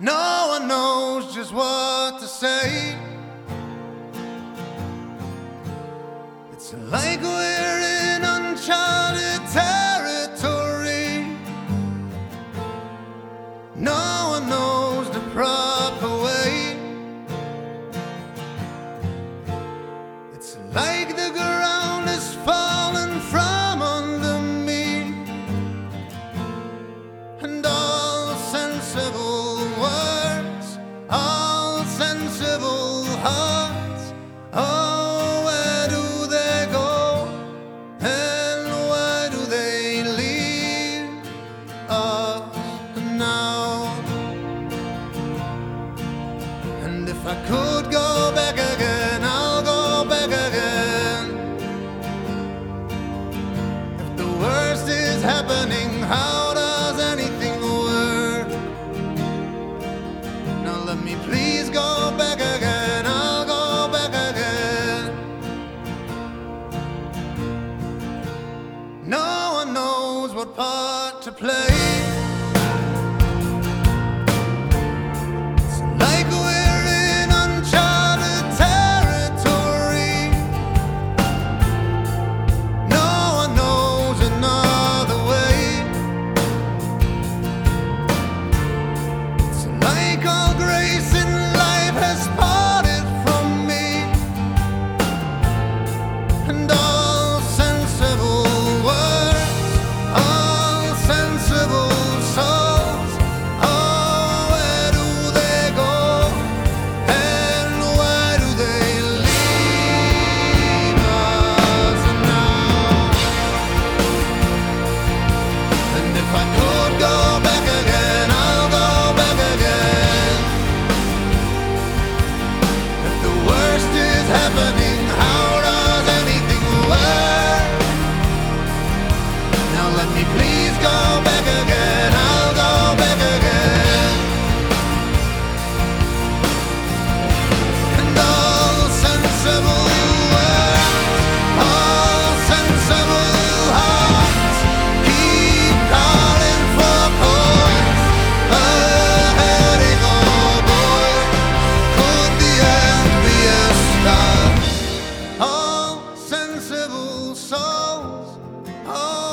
No one knows just what to say. It's like we're in uncharted territory. No one knows the proper way. It's like the ground I could go back again, I'll go back again. If the worst is happening, how does anything work? Now let me please go back again, I'll go back again. No one knows what part to play. they call civil souls. Oh.